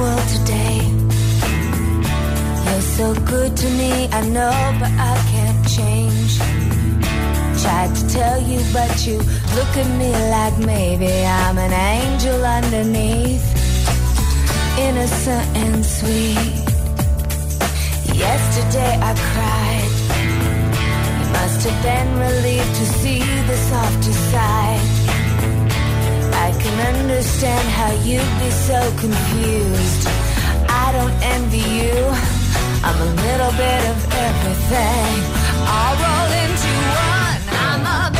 world today. You're so good to me, I know, but I can't change. Tried to tell you, but you look at me like maybe I'm an angel underneath, innocent and sweet. Yesterday I cried. You must have been relieved to see the softer side. Understand how you'd be so confused. I don't envy you. I'm a little bit of everything. I'll roll into one. I'm a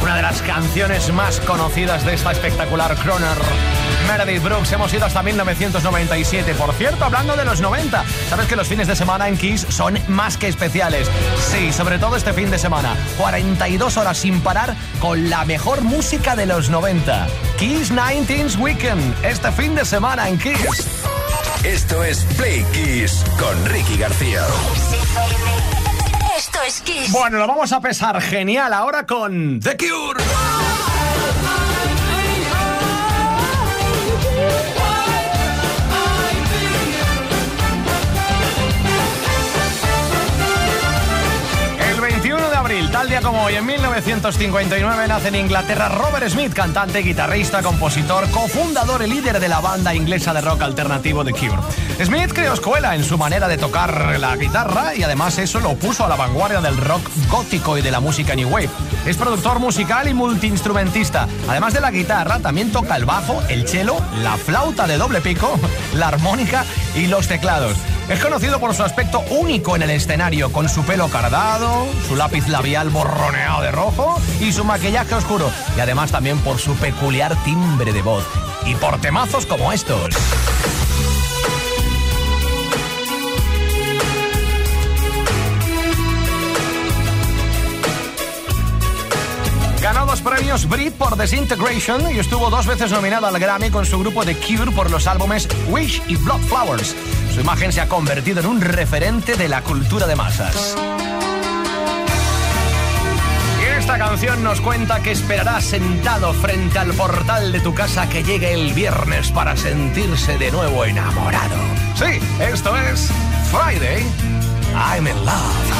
Una de las canciones más conocidas de esta espectacular croner. Meredith Brooks, hemos ido hasta 1997. Por cierto, hablando de los 90, sabes que los fines de semana en Kiss son más que especiales. Sí, sobre todo este fin de semana. 42 horas sin parar con la mejor música de los 90. Kiss 19's Weekend, este fin de semana en Kiss. Esto es Play Kiss con Ricky García. Esto es Kiss. Bueno, lo vamos a pesar genial ahora con The Cure. Tal día como hoy, en 1959, nace en Inglaterra Robert Smith, cantante, guitarrista, compositor, cofundador y líder de la banda inglesa de rock alternativo The Cure. Smith creó escuela en su manera de tocar la guitarra y además eso lo puso a la vanguardia del rock gótico y de la música New Wave. Es productor musical y multiinstrumentista. Además de la guitarra, también toca el bajo, el cello, la flauta de doble pico, la armónica y los teclados. Es conocido por su aspecto único en el escenario, con su pelo cardado, su lápiz labial borroneado de rojo y su maquillaje oscuro. Y además también por su peculiar timbre de voz. Y por temazos como estos. Dos premios Brit por Disintegration y estuvo dos veces nominado al Grammy con su grupo The Cure por los álbumes Wish y Blood Flowers. Su imagen se ha convertido en un referente de la cultura de masas. Esta canción nos cuenta que esperará sentado frente al portal de tu casa que llegue el viernes para sentirse de nuevo enamorado. Sí, esto es Friday. I'm in love.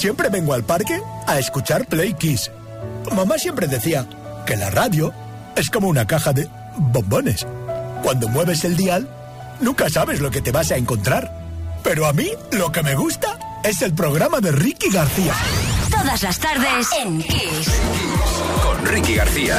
siempre vengo al parque a escuchar Play Kiss. Mamá siempre decía que la radio es como una caja de bombones. Cuando mueves el dial, nunca sabes lo que te vas a encontrar. Pero a mí lo que me gusta es el programa de Ricky García. Todas las tardes en Kiss. Con Ricky García.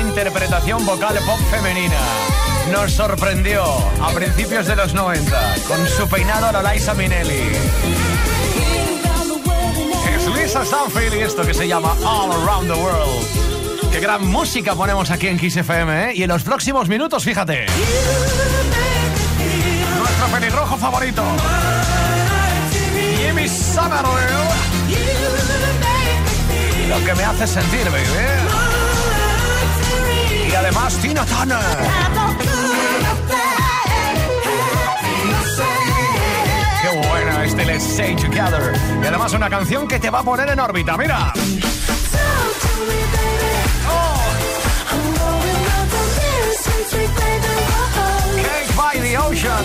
interpretación vocal pop femenina. Nos sorprendió a principios de los 90 con su peinado a la Liza Minelli. Es Lisa Stanfield y esto que se llama All Around the World. Qué gran música ponemos aquí en Kiss FM, ¿eh? Y en los próximos minutos, fíjate. Nuestro pelirrojo favorito. Jimmy Summerville. Lo que me hace sentir, baby además Tina Turner. Qué buena este Let's Stay Together. Y además una canción que te va a poner en órbita, mira. Ocean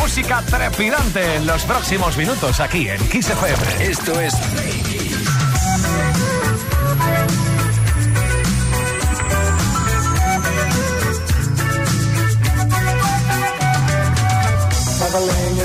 música trepidante en los próximos minutos aquí en Kiss FM. Esto es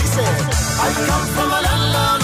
He said, I come from a land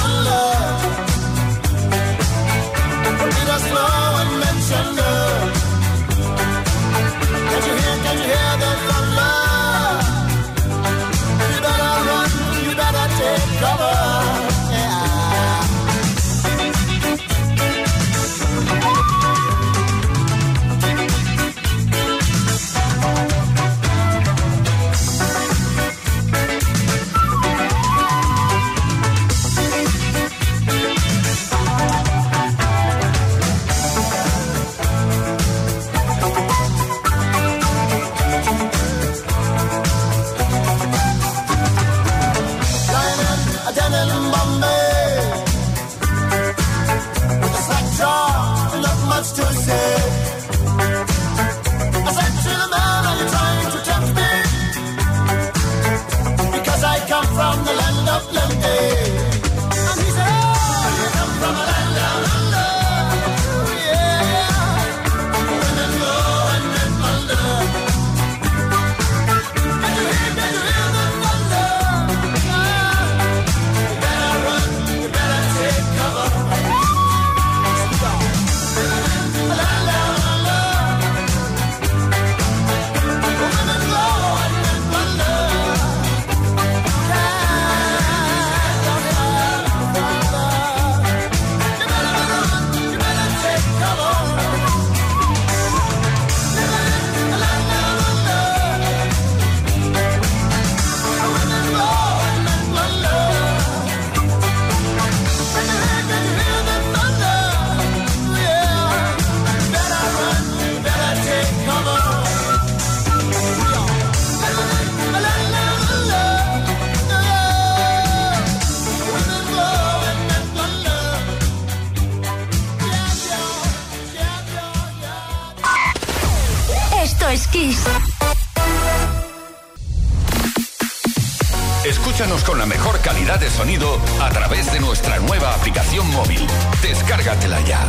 Escúchanos con la mejor calidad de sonido a través de nuestra nueva aplicación móvil. Descárgatela ya.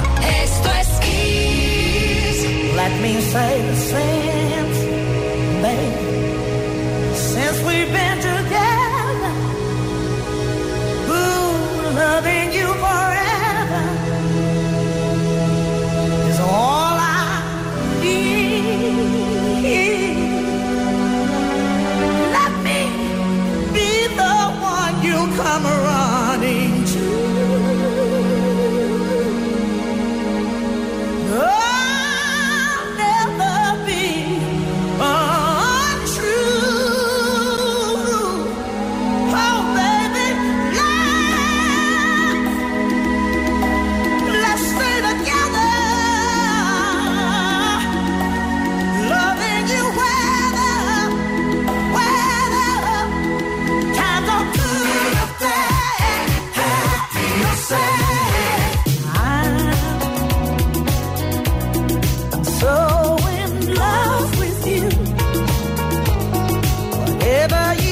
Esto es Kiss. Let me say the same, baby. Since we've been together, ooh, loving you forever is all I need. Whatever you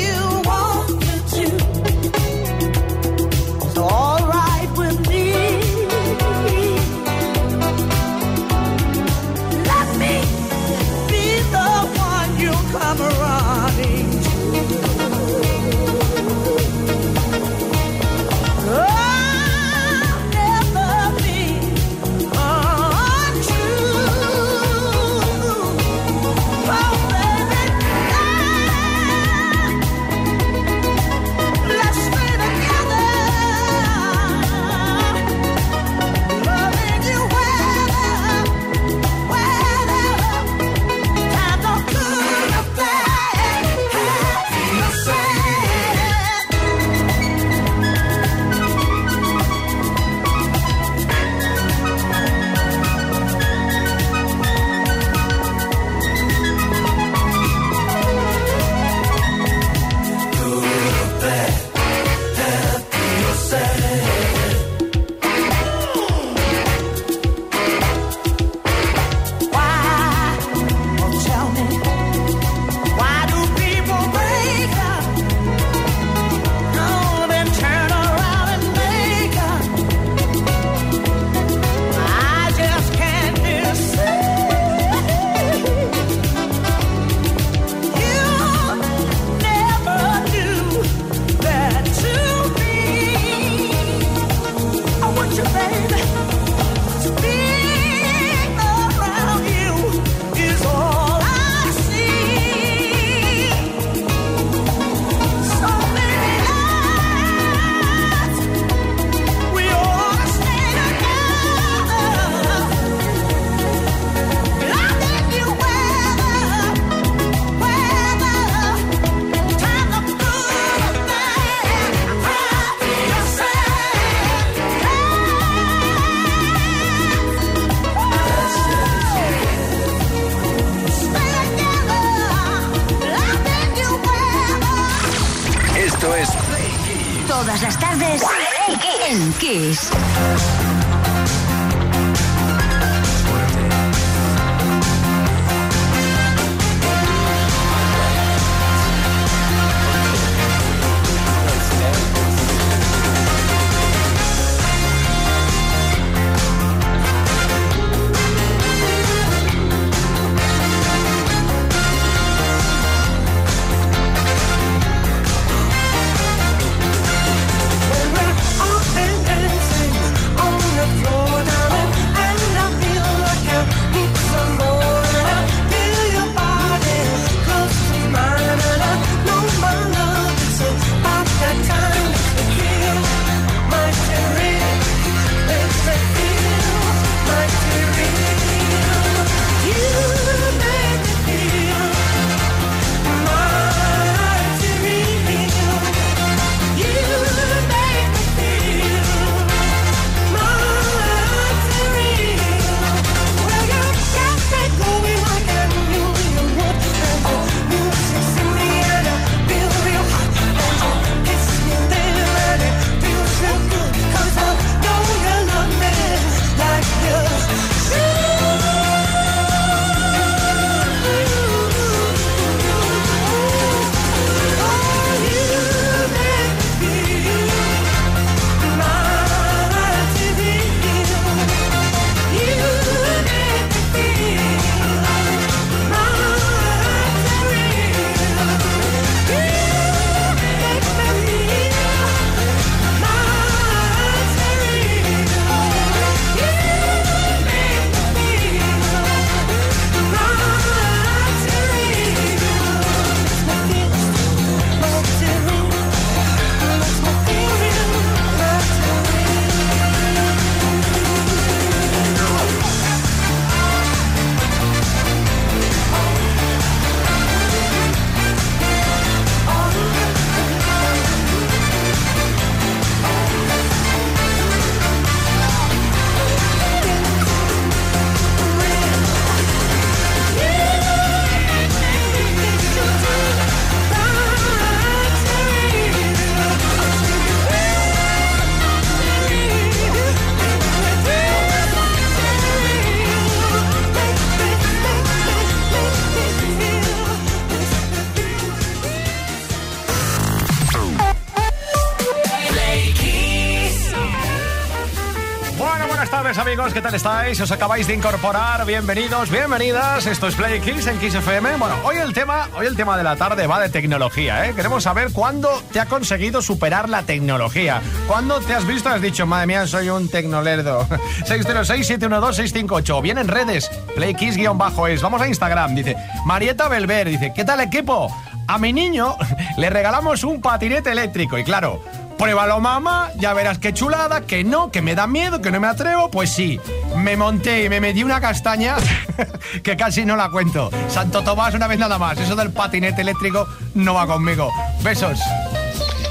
amigos, ¿qué tal estáis? ¿Os acabáis de incorporar? Bienvenidos, bienvenidas. Esto es Play en Kiss FM. Bueno, hoy el tema, hoy el tema de la tarde va de tecnología, ¿eh? Queremos saber cuándo te ha conseguido superar la tecnología. ¿Cuándo te has visto has dicho, madre mía, soy un tecnolerdo? 606-712-658. Viene en redes, Play Kiss-es. Vamos a Instagram, dice Marieta Belver, dice, ¿qué tal equipo? A mi niño le regalamos un patinete eléctrico y claro, Pruébalo, mamá, ya verás qué chulada, que no, que me da miedo, que no me atrevo. Pues sí, me monté y me metí una castaña que casi no la cuento. Santo Tomás una vez nada más. Eso del patinete eléctrico no va conmigo. Besos.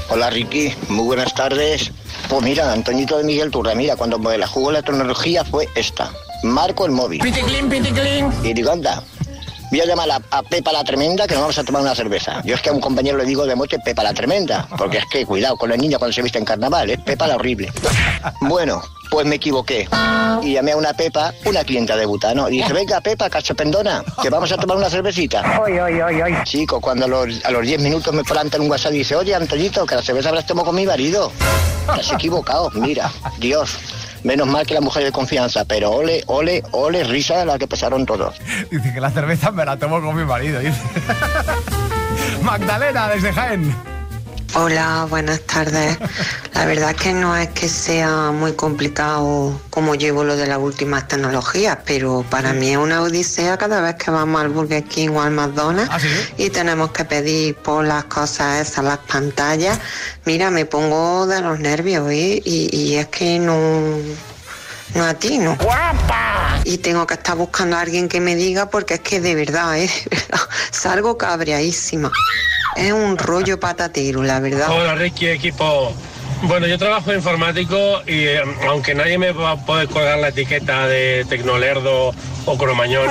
Hola Ricky, muy buenas tardes. Pues mira, Antoñito de Miguel Turra, mira, cuando me la jugó la tecnología fue esta. Marco el móvil. Piticlin, piticlin. Y digo, anda, voy a llamar a, a Pepa la Tremenda que nos vamos a tomar una cerveza. Yo es que a un compañero le digo de mote Pepa la Tremenda, porque es que cuidado con la niña cuando se viste en carnaval, es Pepa la horrible. Bueno, pues me equivoqué. Y llamé a una Pepa, una clienta de Butano. Y dije, venga Pepa, cachopendona, que vamos a tomar una cervecita. Ay, ay, ay. Chico, cuando a los, a los 10 minutos me plantan un WhatsApp y dice, oye, Antoñito, que la cerveza habrás tomado con mi marido. Estás equivocado, mira, Dios. Menos mal que la mujer de confianza, pero ole, ole, ole, risa la que pasaron todos. Dice que la cerveza me la tomo con mi marido. Dice. Magdalena, desde Jaén. Hola, buenas tardes. La verdad es que no es que sea muy complicado como llevo lo de las últimas tecnologías, pero para mí es una odisea cada vez que vamos al Burger King o al McDonald's ¿Ah, sí? y tenemos que pedir por las cosas esas, las pantallas. Mira, me pongo de los nervios ¿eh? y, y es que no, no atino. ¡Guapa! Y tengo que estar buscando a alguien que me diga porque es que de verdad, ¿eh? De verdad, salgo cabreadísima. Es un rollo patatero, la verdad. Hola Ricky, equipo. Bueno, yo trabajo de informático y eh, aunque nadie me va a poder colgar la etiqueta de tecnolerdo o cromañón,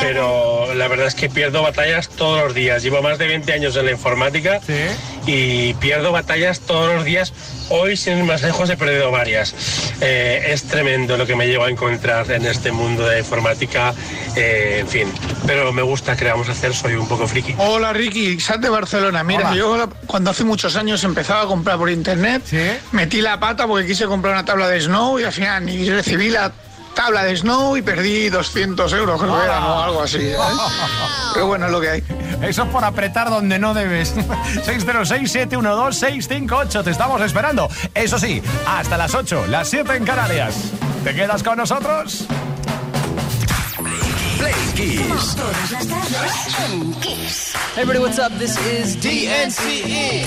pero la verdad es que pierdo batallas todos los días. Llevo más de 20 años en la informática y pierdo batallas todos los días. Hoy, sin ir más lejos, he perdido varias. Eh, es tremendo lo que me llevo a encontrar en este mundo de informática. eh, en fin, pero me gusta que vamos a hacer, soy un poco friki. Hola Ricky, Sat de Barcelona. Mira, Hola. yo cuando hace muchos años empezaba a comprar por internet, metí la pata porque quise comprar una tabla de Snow y al final ni recibí la tabla de Snow y perdí 200 euros, creo que era, o algo así. ¿eh? Pero bueno, es lo que hay. Eso es por apretar donde no debes. 606-712-658. Te estamos esperando. Eso sí, hasta las 8, las 7 en Canarias. ¿Te quedas con nosotros? Play Kiss. Todas las tardes en Kiss. Hey everybody, what's up? This is DNCE.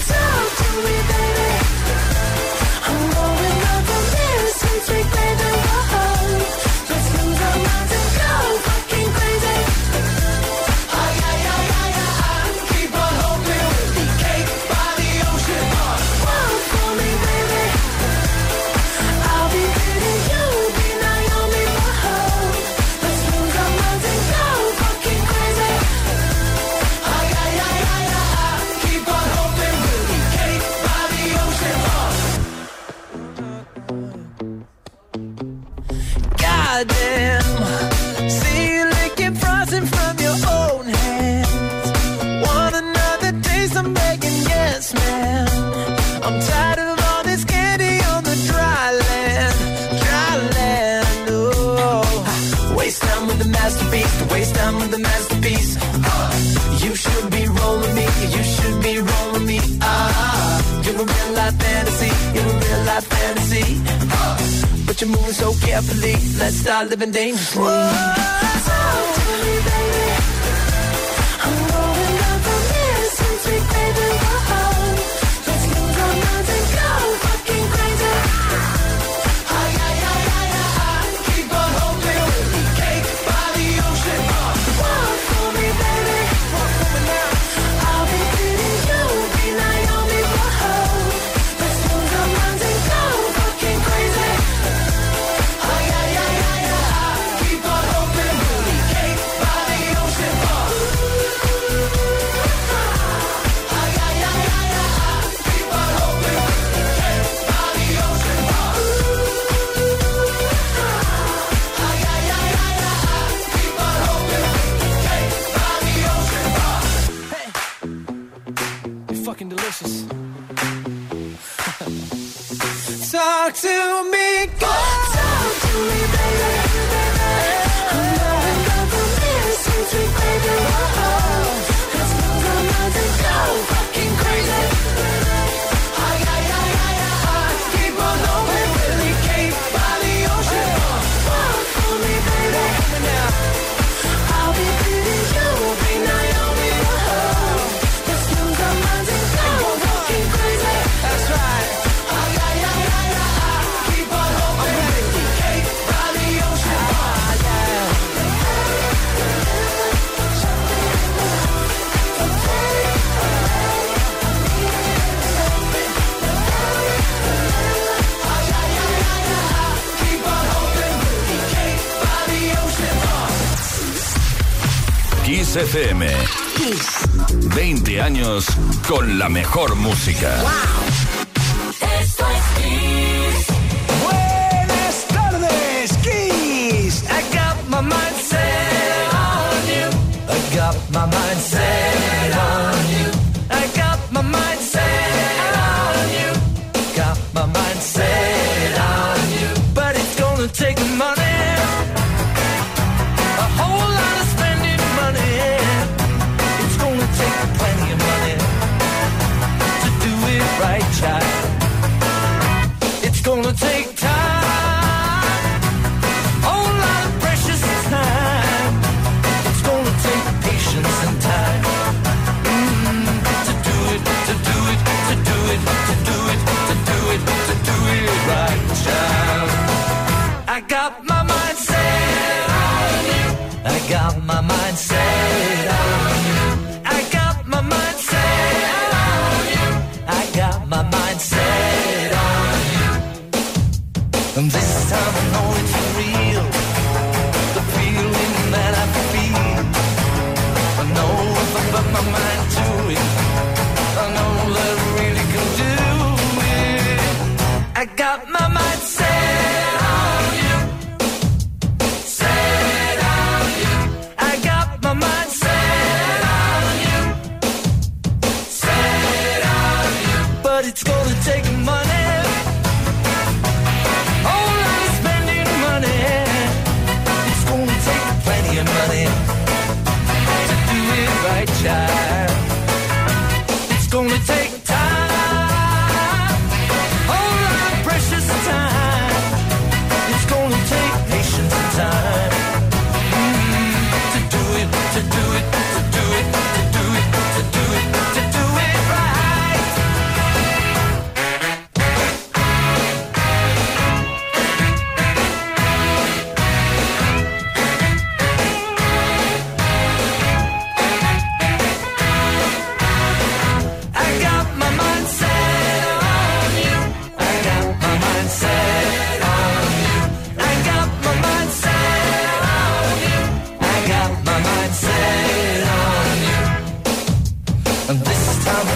With the masterpiece. Uh, you should be rolling me, you should be rolling me. Ah, you're a real life fantasy, you're a real life fantasy. Uh, but you're moving so carefully, let's start living dangerously. Talk to me, baby. I'm going up from here since we played go. Kiss FM. 20 años con la mejor música. Esto es Kiss. Buenas tardes, Kiss. I got my mind set on you. I got my mind set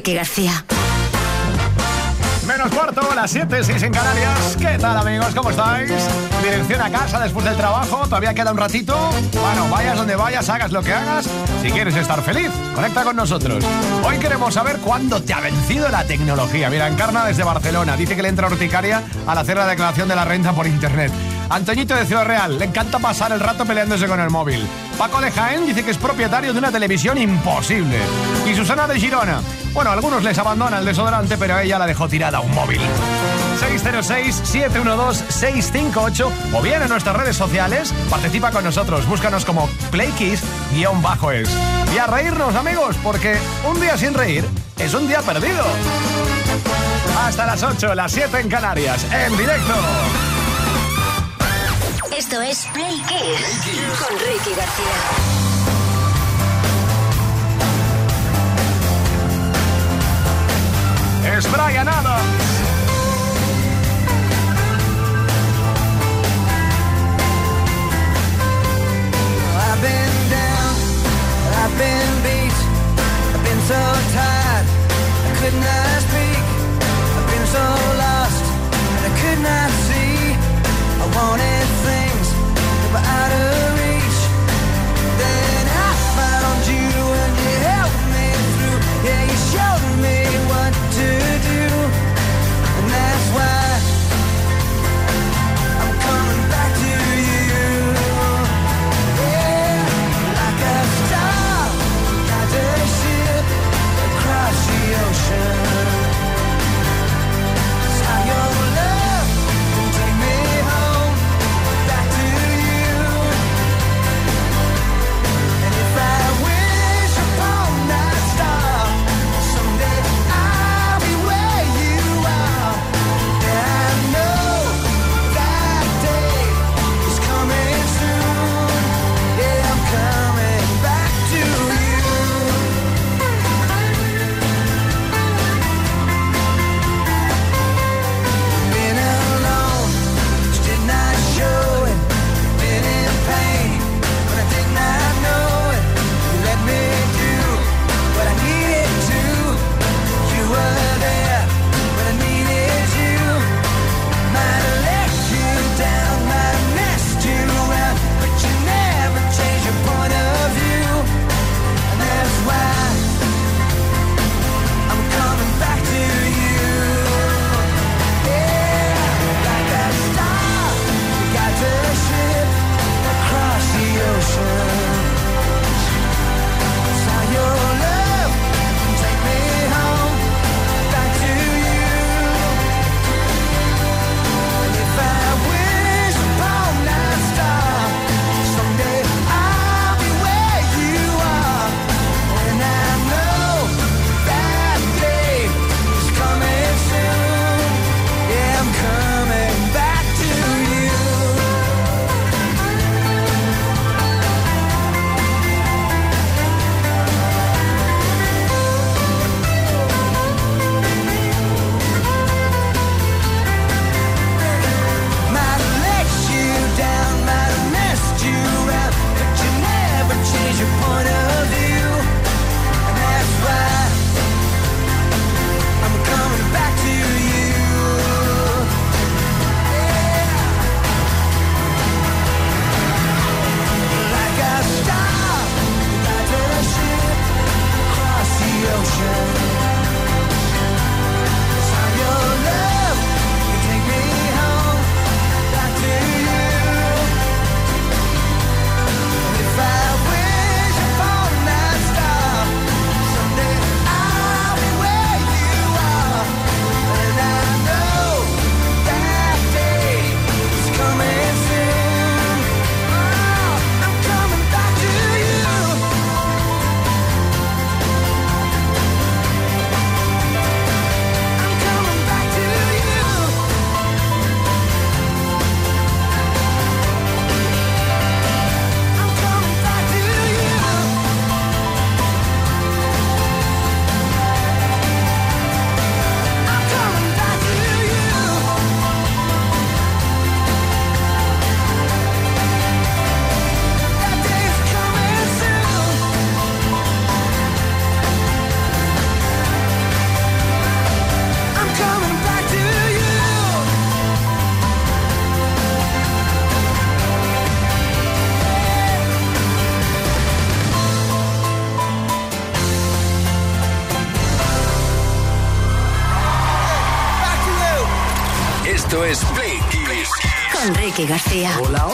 Ricky García. Menos cuarto, las 7, 6 en Canarias. ¿Qué tal, amigos? ¿Cómo estáis? Dirección a casa después del trabajo. ¿Todavía queda un ratito? Bueno, vayas donde vayas, hagas lo que hagas. Si quieres estar feliz, conecta con nosotros. Hoy queremos saber cuándo te ha vencido la tecnología. Mira, Encarna desde Barcelona. Dice que le entra urticaria al hacer la declaración de la renta por internet. Antoñito de Ciudad Real, le encanta pasar el rato peleándose con el móvil. Paco de Jaén dice que es propietario de una televisión imposible. Y Susana de Girona. Bueno, a algunos les abandona el desodorante, pero a ella la dejó tirada un móvil. 606-712-658 o bien en nuestras redes sociales. Participa con nosotros, búscanos como PlayKiss-es. Y a reírnos, amigos, porque un día sin reír es un día perdido. Hasta las 8, las 7 en Canarias, en directo. Esto es Play Kiss con Ricky García. Es Brian Adams. I've been down, I've been beat, I've been so tired, I could not speak. I've been so lost, and I could not see. I wanted things Yeah, you showed me what to do. Hola,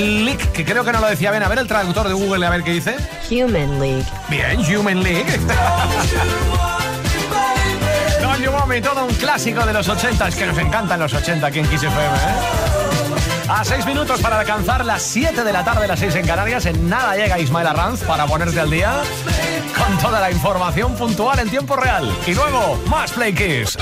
League, que creo que no lo decía bien. A ver el traductor de Google, a ver qué dice. Human League. Bien, Human League. Don't You Want Me, todo un clásico de los 80. Es que nos encantan los 80 aquí en Kiss FM, ¿eh? A 6 minutos para alcanzar las 7 de la tarde, las 6 en Canarias. En nada llega Ismael Arranz para ponerte al día con toda la información puntual en tiempo real. Y luego, más Play Kiss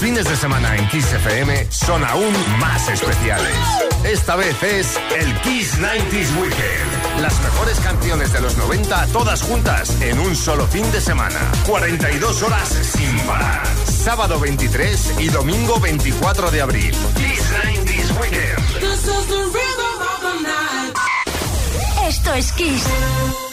fines de semana en Kiss FM son aún más especiales. Esta vez es el Kiss 90s Weekend. Las mejores canciones de los 90 todas juntas en un solo fin de semana. 42 horas sin parar. Sábado 23 y domingo 24 de abril. Kiss 90s Weekend. Esto es Kiss.